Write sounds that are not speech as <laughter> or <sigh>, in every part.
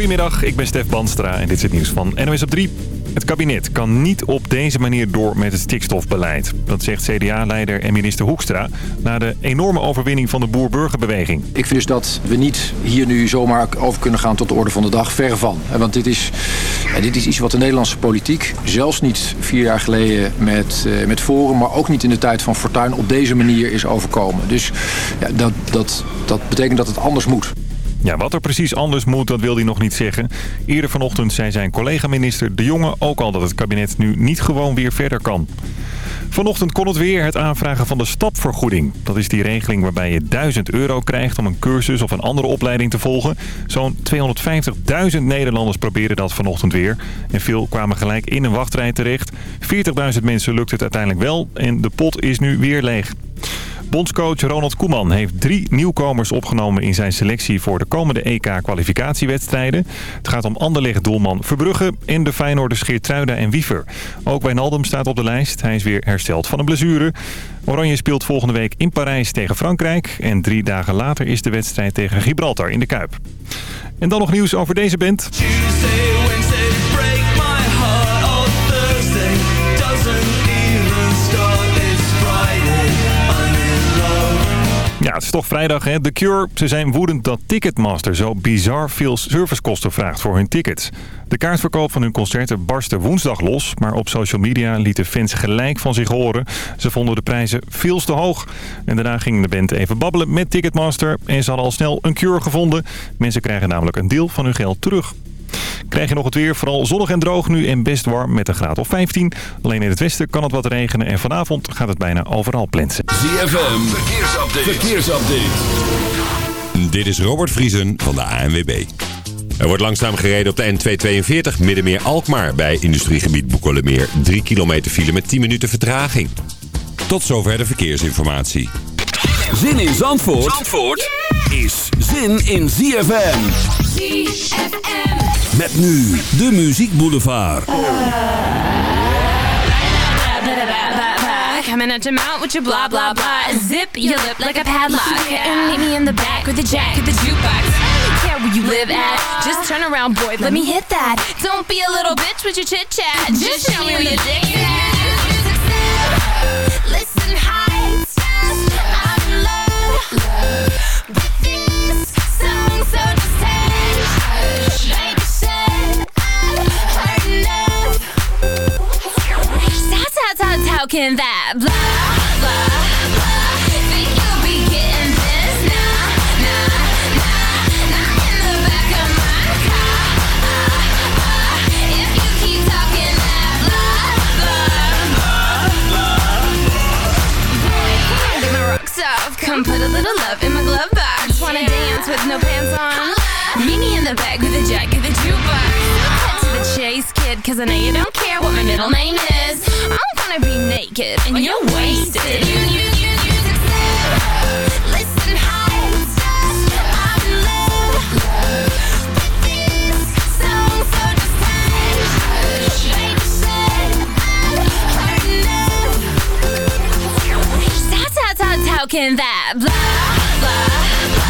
Goedemiddag, ik ben Stef Banstra en dit is het nieuws van NOS op 3. Het kabinet kan niet op deze manier door met het stikstofbeleid. Dat zegt CDA-leider en minister Hoekstra... na de enorme overwinning van de boer-burgerbeweging. Ik vind dus dat we niet hier nu zomaar over kunnen gaan tot de orde van de dag. Verre van. Want dit is, dit is iets wat de Nederlandse politiek... zelfs niet vier jaar geleden met, uh, met Forum... maar ook niet in de tijd van Fortuyn op deze manier is overkomen. Dus ja, dat, dat, dat betekent dat het anders moet. Ja, wat er precies anders moet, dat wil hij nog niet zeggen. Eerder vanochtend zei zijn collega-minister De Jonge ook al dat het kabinet nu niet gewoon weer verder kan. Vanochtend kon het weer het aanvragen van de stapvergoeding. Dat is die regeling waarbij je 1000 euro krijgt om een cursus of een andere opleiding te volgen. Zo'n 250.000 Nederlanders proberen dat vanochtend weer. En veel kwamen gelijk in een wachtrij terecht. 40.000 mensen lukt het uiteindelijk wel en de pot is nu weer leeg. Bondscoach Ronald Koeman heeft drie nieuwkomers opgenomen in zijn selectie voor de komende EK-kwalificatiewedstrijden. Het gaat om Anderlecht-doelman Verbrugge en de Feyenoorders Geertruida en Wiever. Ook Wijnaldum staat op de lijst. Hij is weer hersteld van een blessure. Oranje speelt volgende week in Parijs tegen Frankrijk. En drie dagen later is de wedstrijd tegen Gibraltar in de Kuip. En dan nog nieuws over deze band. Het is toch vrijdag, hè? The Cure. Ze zijn woedend dat Ticketmaster zo bizar veel servicekosten vraagt voor hun tickets. De kaartverkoop van hun concerten barstte woensdag los... maar op social media lieten fans gelijk van zich horen. Ze vonden de prijzen veel te hoog. En daarna ging de band even babbelen met Ticketmaster... en ze hadden al snel een Cure gevonden. Mensen krijgen namelijk een deel van hun geld terug. Krijg je nog het weer, vooral zonnig en droog nu en best warm met een graad of 15. Alleen in het westen kan het wat regenen en vanavond gaat het bijna overal plensen. ZFM, verkeersupdate. verkeersupdate. Dit is Robert Vriesen van de ANWB. Er wordt langzaam gereden op de N242 Middenmeer Alkmaar bij industriegebied Boekolemeer. 3 kilometer file met 10 minuten vertraging. Tot zover de verkeersinformatie. Zin in Zandvoort, Zandvoort is zin in ZFM. ZFM. Met nu de Muziek Boulevard. Coming at your mouth with your blah blah blah. Zip your lip like a padlock. And meet me in the back with the jack of the jukebox. I don't care where you live at. Just turn around, boy. Let me hit that. Don't be a little bitch with your chit chat. Just show me where your dick is Listen, high. I'm in love. How can that blah, blah, blah. Think you'll be getting this. Nah, nah, nah Not in the back of my car If you keep talking that blah, blah, blah, blah Boy, come get my rocks off Come put a little love in my glove box. Wanna dance with no pants on? Meet me in the back with a jack of the jukebox Chase, kid Cause I know you don't care what my middle name is. I'm gonna be naked and you're wasted. You, you, you, you Listen, how, how can that blah, blah, blah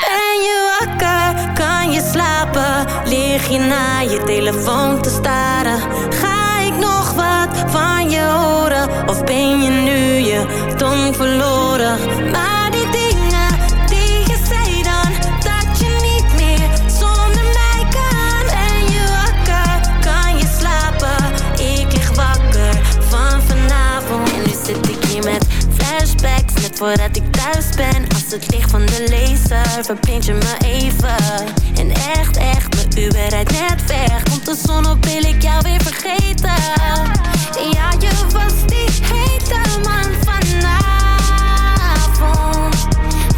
Ben je wakker? Kan je slapen? Lig je naar je telefoon te staren? Ga ik nog wat van je horen? Of ben je nu je tong verloren? Voordat ik thuis ben. Als het licht van de laser Verblind je me even. En echt, echt, mijn Uber rijdt net weg. Komt de zon op, wil ik jou weer vergeten. Ja, je was die hete man vanavond.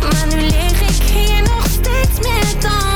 Maar nu lig ik hier nog steeds met al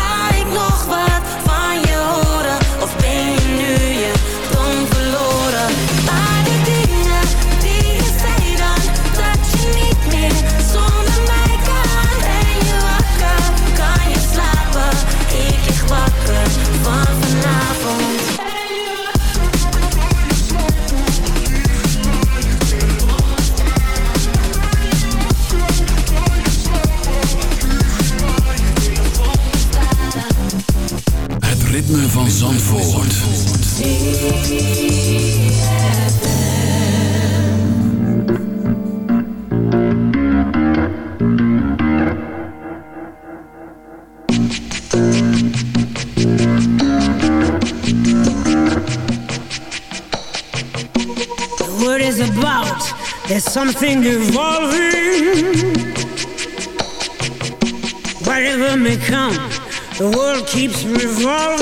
There's something evolving. Whatever may come, the world keeps revolving.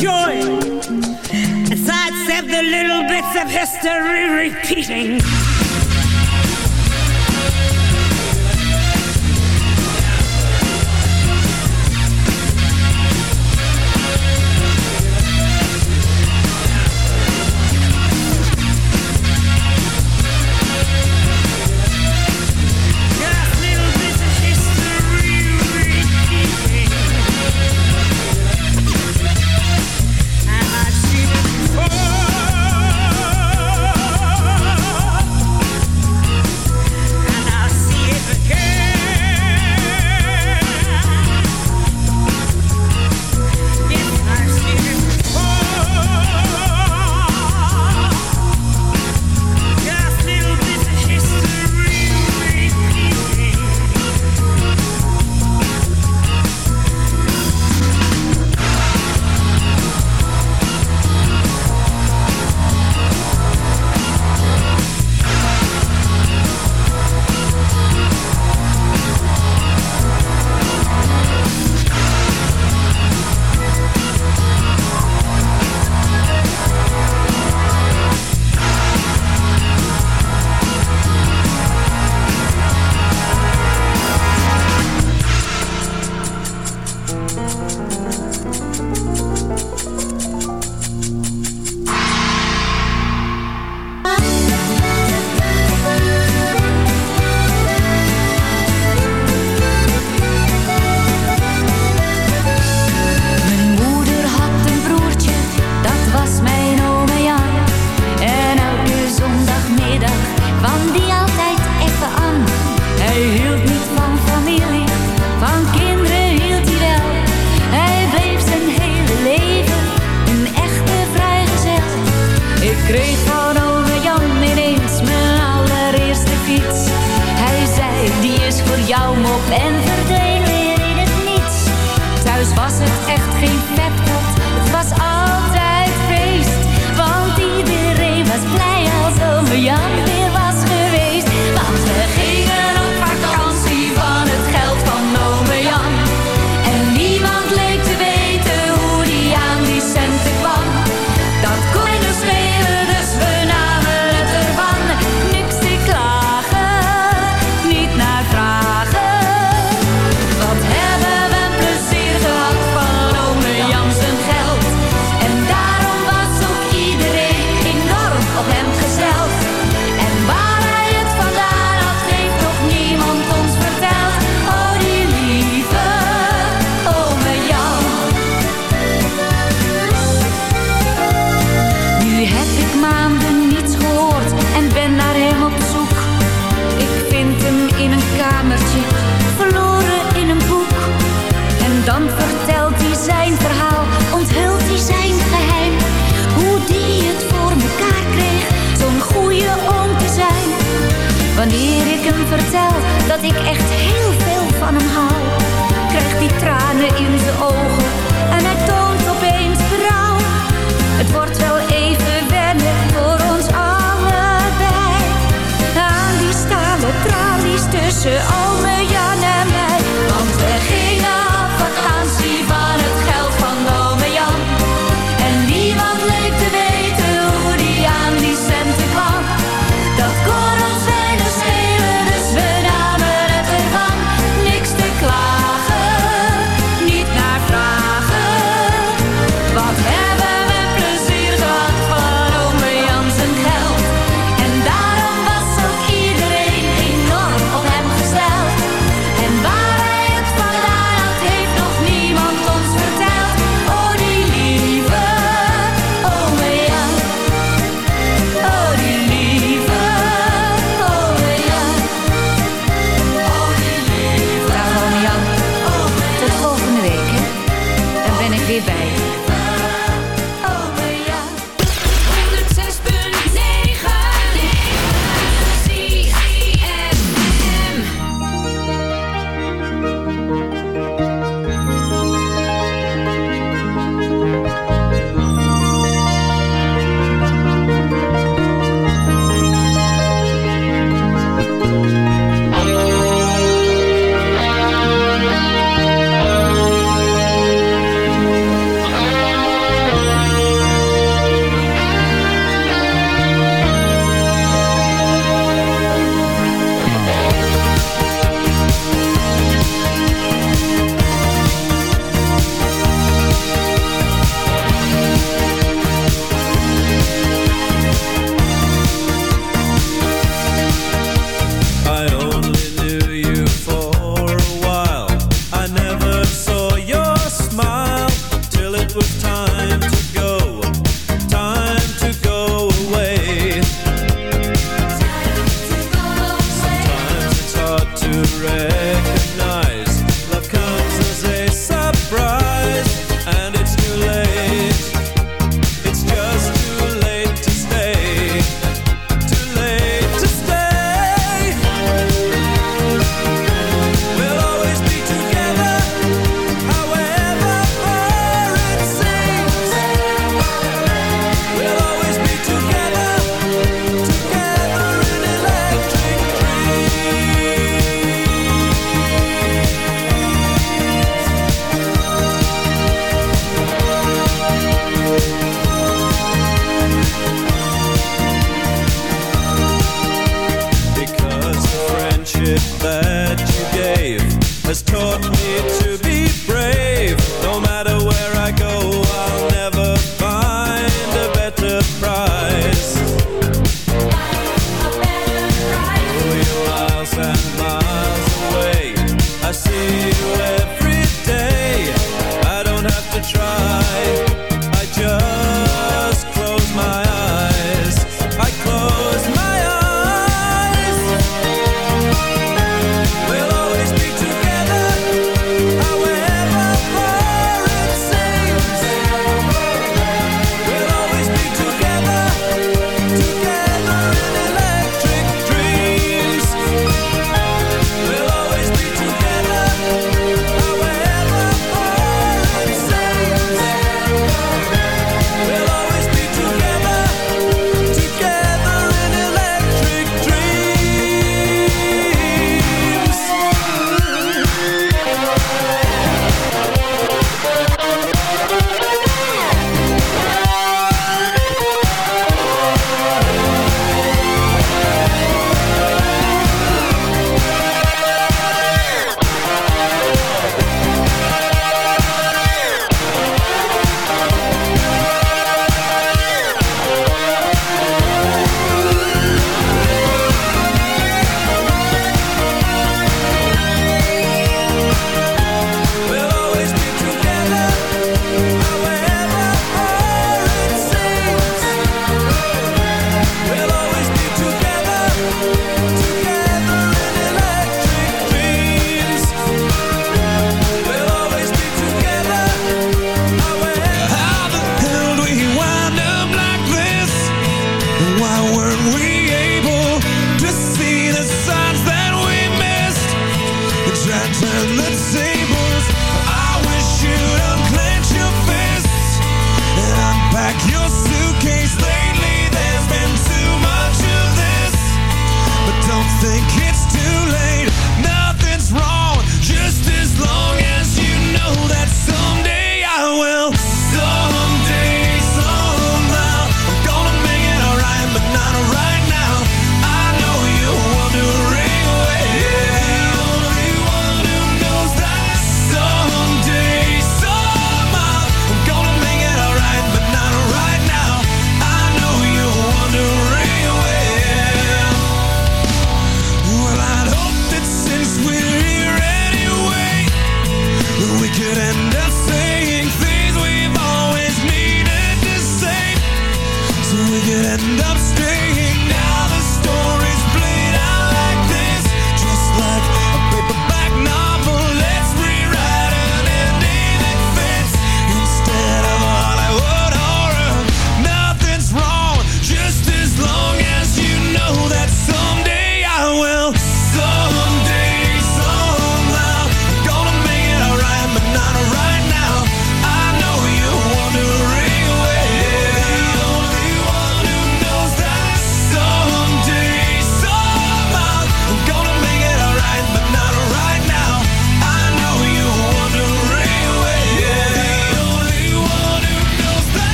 Joy, and sidestep the little bits of history repeating. zijn verhaal onthult hij zijn geheim. Hoe die het voor mekaar kreeg, zo'n goede oom te zijn. Wanneer ik hem vertel dat ik echt heel veel van hem hou, krijgt hij tranen in de ogen en hij toont opeens berouw. Het wordt wel even wennen voor ons allebei. Aan die stalen tralies tussen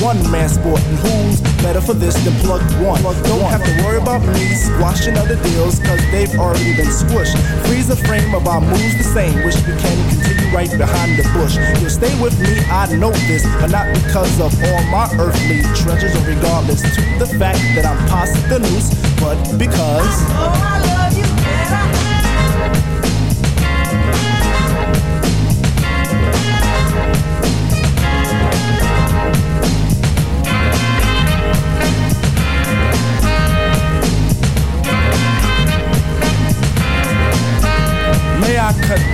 one man sport, and who's better for this than plug one? Don't have to worry about me squashing other deals, cause they've already been squished. Freeze the frame of our moves the same, wish we can continue right behind the bush. You'll stay with me, I know this, but not because of all my earthly treasures, or regardless to the fact that I'm past the noose, but because. Oh, I love you better. I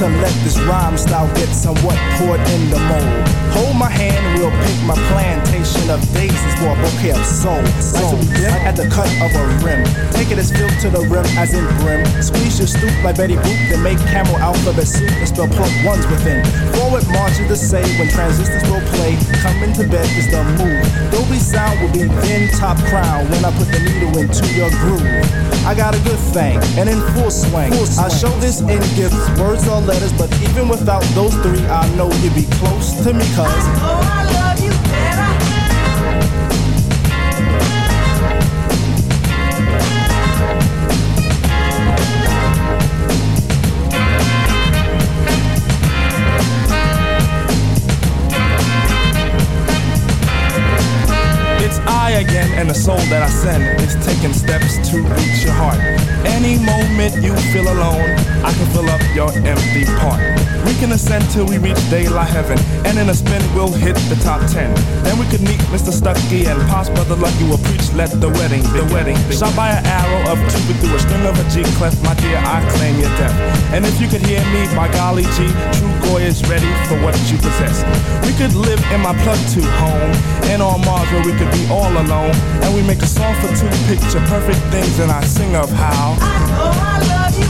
To let this rhyme style get somewhat poured in the mold. Hold my hand, we'll pick my plantation of daisies for a bouquet of soul. Soul at the cut of a rim. Take it as filled to the rim, as in brim. Squeeze your stoop like Betty Boop, then make camel alphabet soup and spell plug ones within. Forward march is the say when transistors will play. Coming to bed is the move. Dolby sound will be thin top crown when I put the needle into your groove. I got a good thing, and in full swing. Full swing. I show this in gifts, words are letters, but even without those three, I know you'd be close to me, cuz. Oh, I love you again, and the soul that I send is taking steps to reach your heart. Any moment you feel alone, I can fill up your empty part. We can ascend till we reach daylight heaven, and in a spin we'll hit the top ten. Then we could meet Mr. Stucky and Pops Brother Lucky will preach, let the wedding, the wedding. Shot by an arrow of two, Cupid through a string of a G clef, my dear, I claim your death. And if you could hear me, by golly G, true goy is ready for what you possess. We could live in my plug to home, and on Mars where we could be all alone alone. And we make a song for two picture perfect things, and I sing of how. I know I love you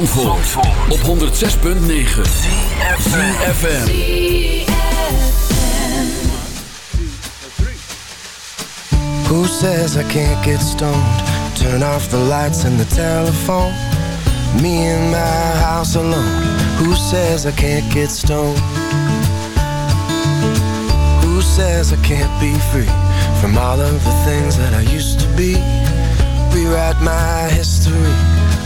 Zandvoort, Zandvoort. op 106.9 CFFM Who says I can't get stoned? Turn off the lights and the telephone. Me in my house alone. Who says I can't get stoned? Who says I can't be free From all of the things that I used to be? Rewrite my history.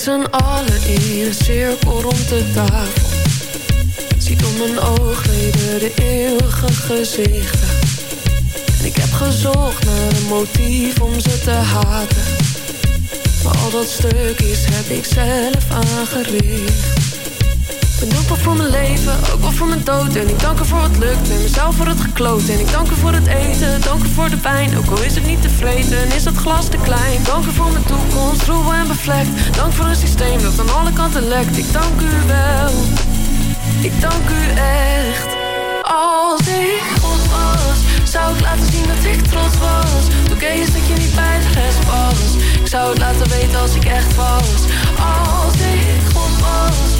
Z'n allen in een cirkel rond de tafel. Zie door mijn oogleden de eeuwige gezichten. En ik heb gezocht naar een motief om ze te haten. Maar al dat stukjes heb ik zelf aangericht ben dankbaar voor mijn leven, ook wel voor mijn dood. En ik dank er voor wat lukt en mezelf voor het gekloot. En ik dank er voor het eten, dank er voor de pijn. Ook al is het niet tevreden, en is het glas te klein. Dank er voor mijn toekomst, troebel en bevlekt. Dank voor een systeem dat aan alle kanten lekt. Ik dank u wel, ik dank u echt. Als ik God was, zou ik laten zien dat ik trots was. Oké is dat je niet bij de was. Ik zou het laten weten als ik echt was. Als ik God was,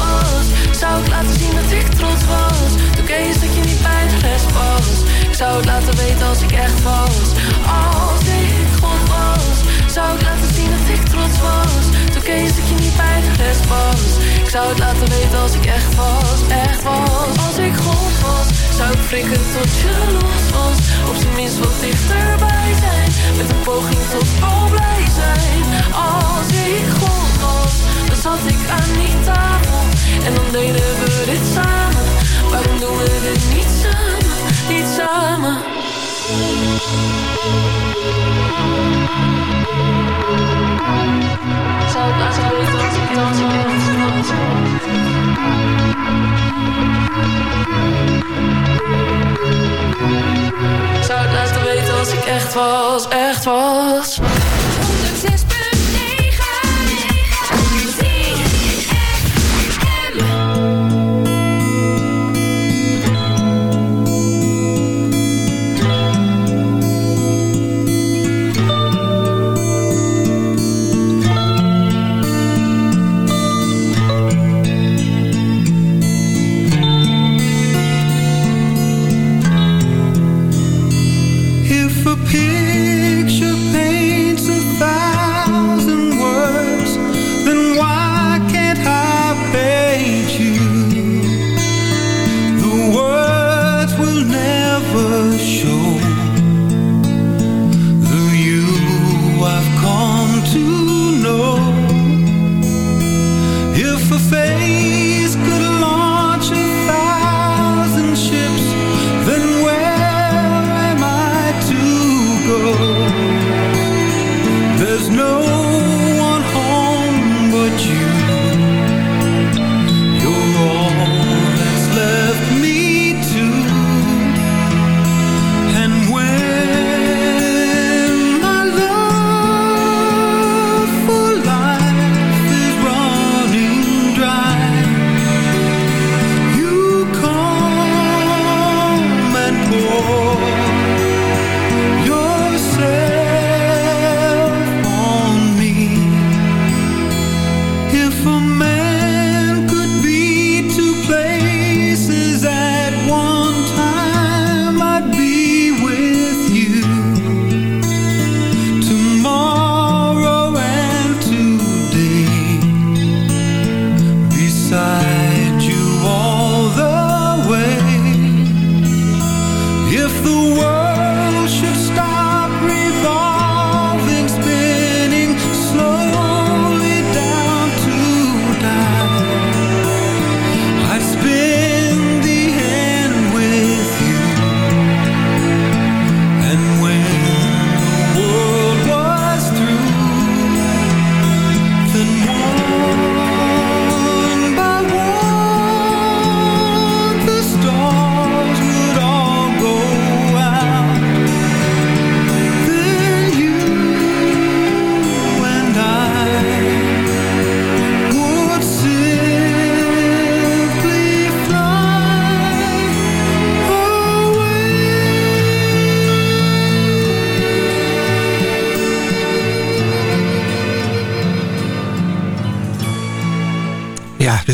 was, zou ik laten zien dat ik trots was. Toen kees dat je niet bij de was. Ik zou het laten weten als ik echt was. Als ik God was zou ik laten zien dat ik trots was. Toen kees dat je niet bij de was. Ik zou het laten weten als ik echt was, echt was. Als ik God was, zou ik frikken tot je los was. Op zijn minst wat dichterbij zijn. Met een poging tot al blij zijn. Als ik God was, zat ik aan die tafel. En dan deden we dit samen. Waarom doen we dit niet samen, niet samen. Zou het weten als ik dans ik. Zou het laten weten als ik echt was, echt was. 106.9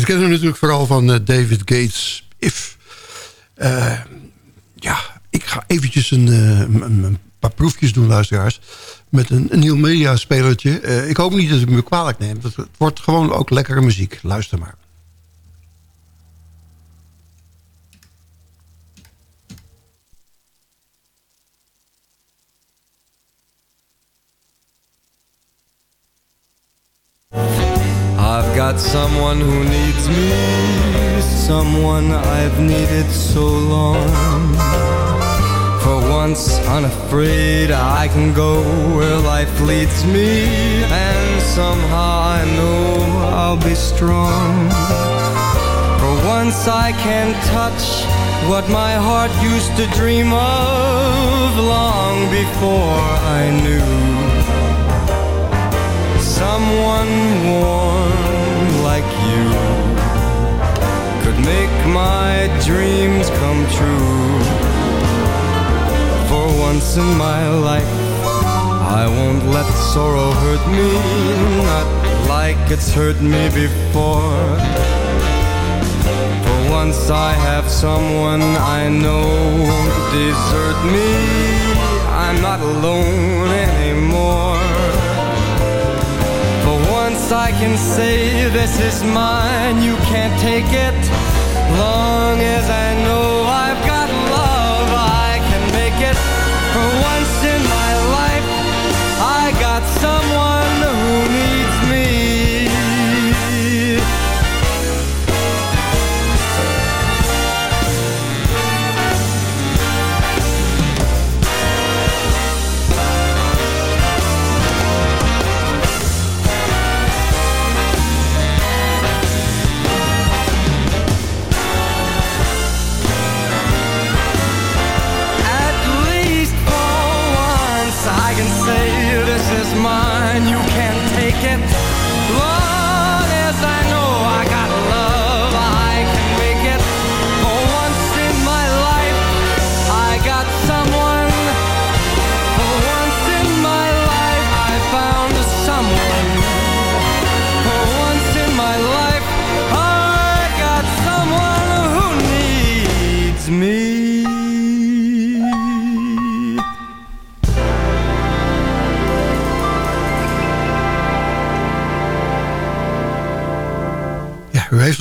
kennen hem natuurlijk vooral van eh, David Gates' If. Eh, ja, ik ga eventjes een, eh, een, paar proefjes doen, luisteraars. Met een, een nieuw mediaspelertje. Eh ik hoop niet dat u me kwalijk neemt. Het, het wordt gewoon ook lekkere muziek. Luister maar. I've got someone who needs me, someone I've needed so long. For once, unafraid, I can go where life leads me, and somehow I know I'll be strong. For once, I can touch what my heart used to dream of long before I knew someone warm like you could make my dreams come true. For once in my life, I won't let sorrow hurt me, not like it's hurt me before. For once I have someone I know won't desert me. I'm not alone anymore. Once I can say this is mine, you can't take it. Long as I know I've got love, I can make it. For once in my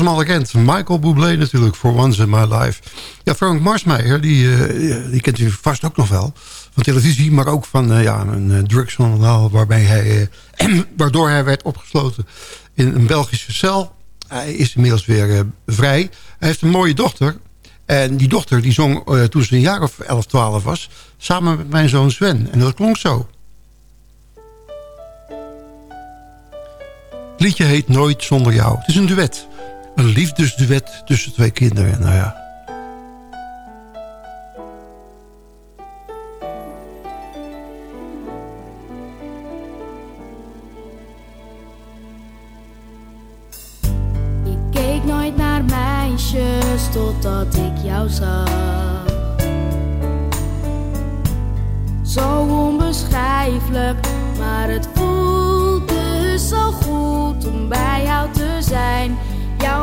hem al. Michael Bublé natuurlijk, For Once in My Life. Ja, Frank Marsmeijer, die, eh, die kent u vast ook nog wel. Van televisie, maar ook van eh, ja, een uh, drugsjournaal... Waarbij hij, eh, <clears throat> waardoor hij werd opgesloten in een Belgische cel. Hij is inmiddels weer eh, vrij. Hij heeft een mooie dochter. En die dochter die zong eh, toen ze een jaar of 11, 12 was... samen met mijn zoon Sven. En dat klonk zo. Het liedje heet Nooit Zonder Jou. Het is een duet. Een liefdesduet tussen twee kinderen. Nou ja. Ik keek nooit naar meisjes totdat ik jou zag. Zo onbeschrijfelijk, maar het voelde zo goed om bij jou te zijn.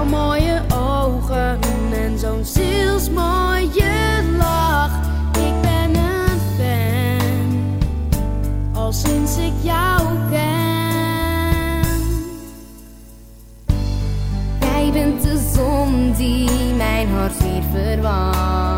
Mooie ogen en zo'n zielsmooie lach. Ik ben een fan, al sinds ik jou ken. Jij bent de zon die mijn hart weer verwarmt.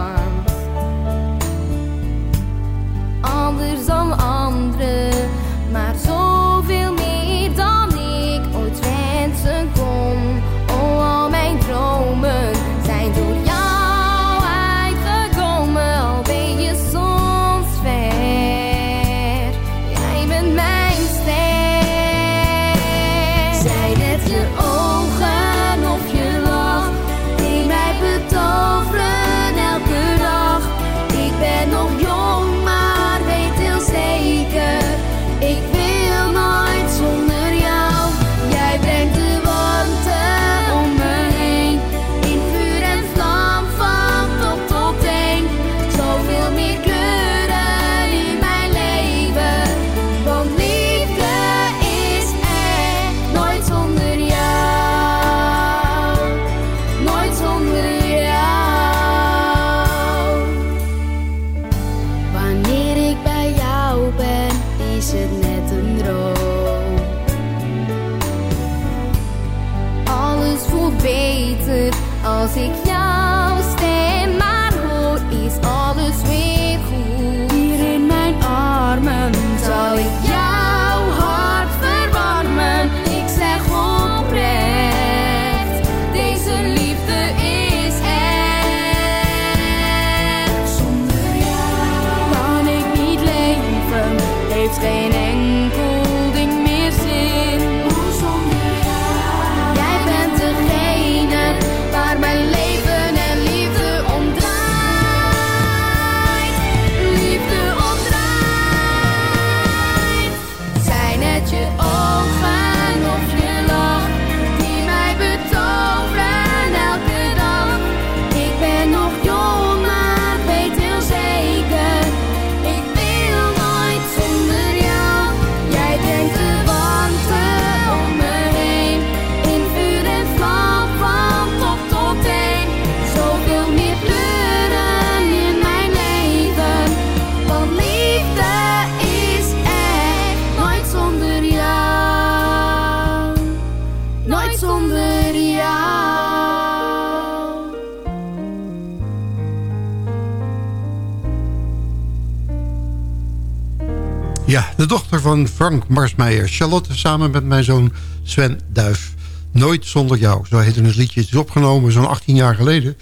Van Frank Marsmeijer. Charlotte samen met mijn zoon Sven Duif. Nooit zonder jou. Zo heette het liedje. Het is opgenomen zo'n 18 jaar geleden.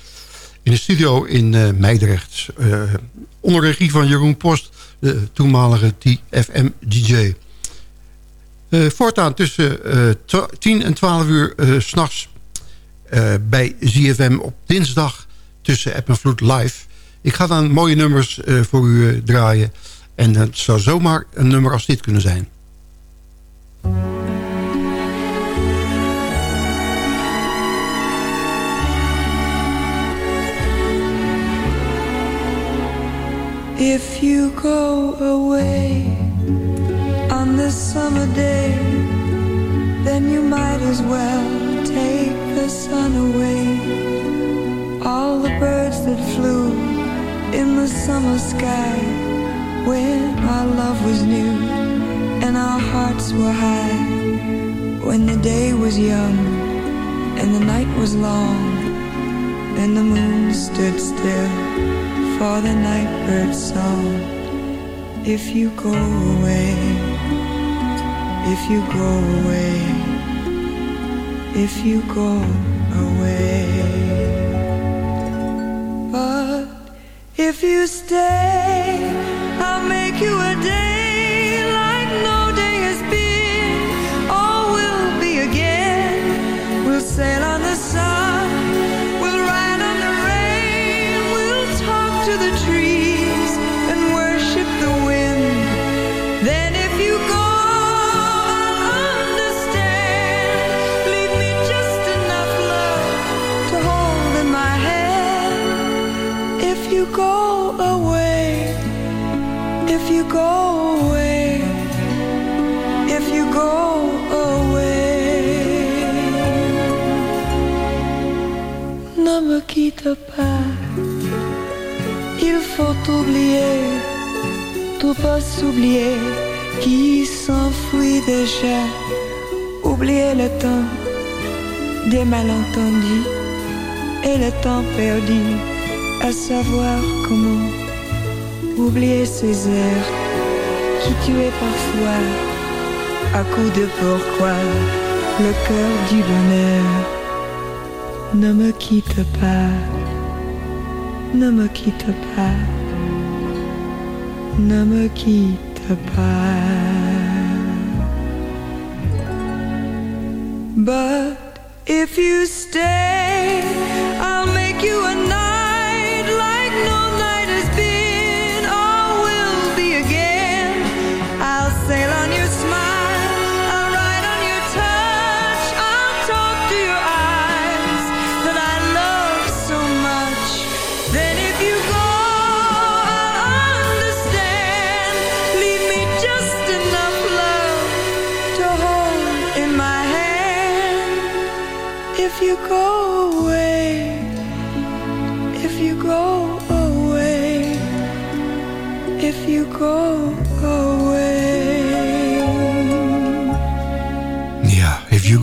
In de studio in eh, onder regie van Jeroen Post. De toenmalige TFM-DJ. Eh voortaan tussen eh, twa- 10 en 12 uur s'nachts. bij ZFM op dinsdag tussen App live. Ik ga dan mooie nummers voor u draaien. En het zou zomaar een nummer als dit kunnen zijn. If you go away on this summer day, then you might as well take the sun away. All the birds that flew in the summer sky when our love was new and our hearts were high. When the day was young and the night was long and the moon stood still for the nightbird's song. If you go away, if you go away, if you go away. If you stay, I'll make you a day like no day has been. All will be again. We'll sail on the sun. If you go away, if you go away, ne me quitte pas. Il faut oublier, tout pas s'oublier qui s'enfuit déjà. Oublier le temps des malentendus et le temps perdu à savoir comment oublier ces heures qui tuaient parfois à coup de pourquoi le cœur du bonheur. Ne me quitte pas, ne me quitte pas, ne me quitte pas. But if you stay, I'll make you a night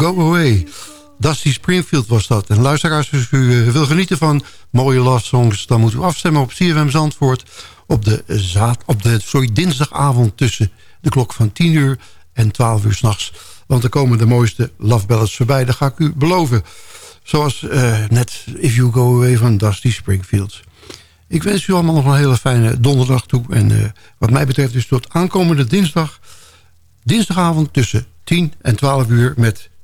Go Away. Dusty Springfield was dat. En luisteraars, als u eh, wil genieten van mooie love songs... dan moet u afstemmen op CFM Zandvoort... op de, zaad, op de sorry, dinsdagavond tussen de klok van 10 uur en 12 uur s'nachts. Want er komen de mooiste love ballads voorbij, dat ga ik u beloven. Zoals eh, net If You Go Away van Dusty Springfield. Ik wens u allemaal nog een hele fijne donderdag toe. En eh, wat mij betreft dus tot aankomende dinsdag... dinsdagavond tussen 10 en 12 uur met